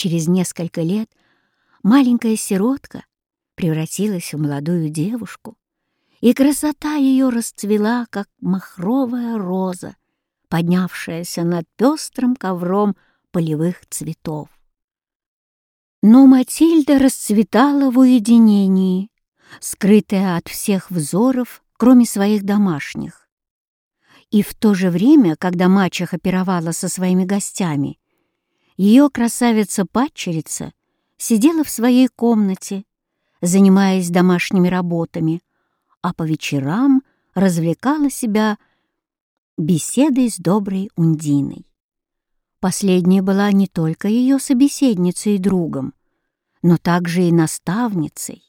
Через несколько лет маленькая сиротка превратилась в молодую девушку, и красота ее расцвела, как махровая роза, поднявшаяся над пестрым ковром полевых цветов. Но Матильда расцветала в уединении, скрытая от всех взоров, кроме своих домашних. И в то же время, когда мачеха пировала со своими гостями, ее красавица-падчерица сидела в своей комнате, занимаясь домашними работами, а по вечерам развлекала себя беседой с доброй Ундиной. Последняя была не только ее собеседницей и другом, но также и наставницей.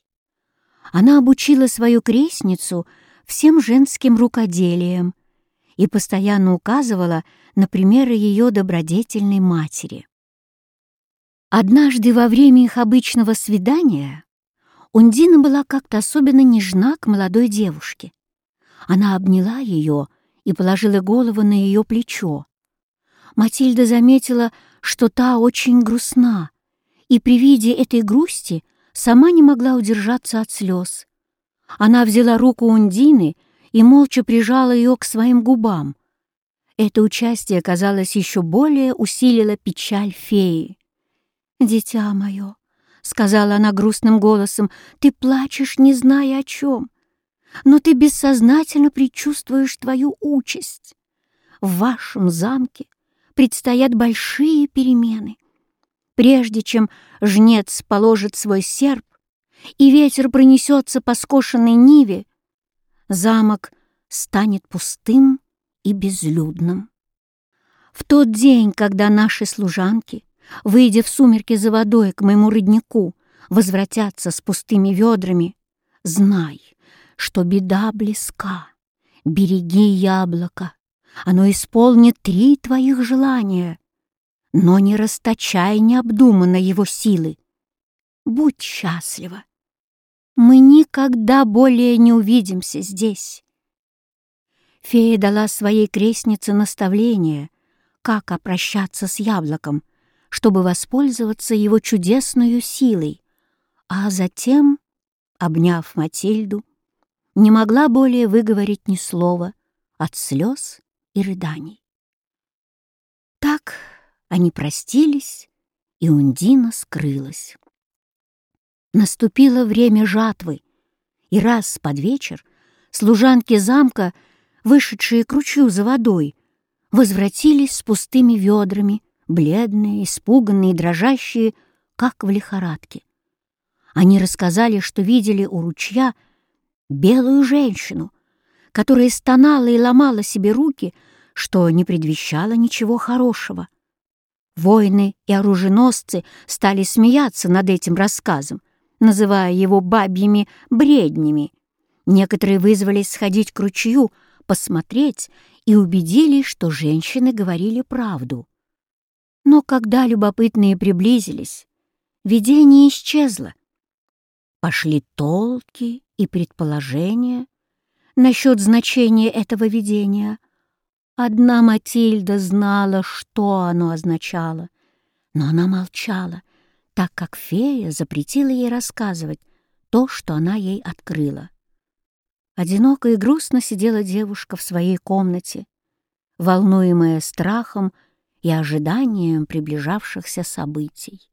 Она обучила свою крестницу всем женским рукоделиям и постоянно указывала на примеры ее добродетельной матери. Однажды во время их обычного свидания Ундина была как-то особенно нежна к молодой девушке. Она обняла ее и положила голову на ее плечо, Матильда заметила, что та очень грустна, и при виде этой грусти сама не могла удержаться от слез. Она взяла руку Ундины и молча прижала ее к своим губам. Это участие, казалось, еще более усилило печаль феи. «Дитя мое», — сказала она грустным голосом, — «ты плачешь, не зная о чем, но ты бессознательно предчувствуешь твою участь. В вашем замке предстоят большие перемены. Прежде чем жнец положит свой серп, и ветер пронесется по скошенной ниве, замок станет пустым и безлюдным. В тот день, когда наши служанки, выйдя в сумерки за водой к моему роднику, возвратятся с пустыми ведрами, знай, что беда близка. Береги яблоко, оно исполнит три твоих желания, но не расточай необдуманно его силы. Будь счастлива. Мы никогда более не увидимся здесь. Фея дала своей крестнице наставление, как обращаться с яблоком, чтобы воспользоваться его чудесной силой, а затем, обняв Матильду, не могла более выговорить ни слова от слез и рыданий. Так они простились, и Ундина скрылась. Наступило время жатвы, и раз под вечер служанки замка, вышедшие к ручью за водой, возвратились с пустыми ведрами, бледные, испуганные, дрожащие, как в лихорадке. Они рассказали, что видели у ручья белую женщину, которая стонала и ломала себе руки, что не предвещало ничего хорошего. Воины и оруженосцы стали смеяться над этим рассказом, называя его бабьими бреднями. Некоторые вызвались сходить к ручью, посмотреть и убедились, что женщины говорили правду. Но когда любопытные приблизились, видение исчезло. Пошли толки и предположения, насчет значения этого видения. Одна Матильда знала, что оно означало, но она молчала, так как фея запретила ей рассказывать то, что она ей открыла. Одиноко и грустно сидела девушка в своей комнате, волнуемая страхом и ожиданием приближавшихся событий.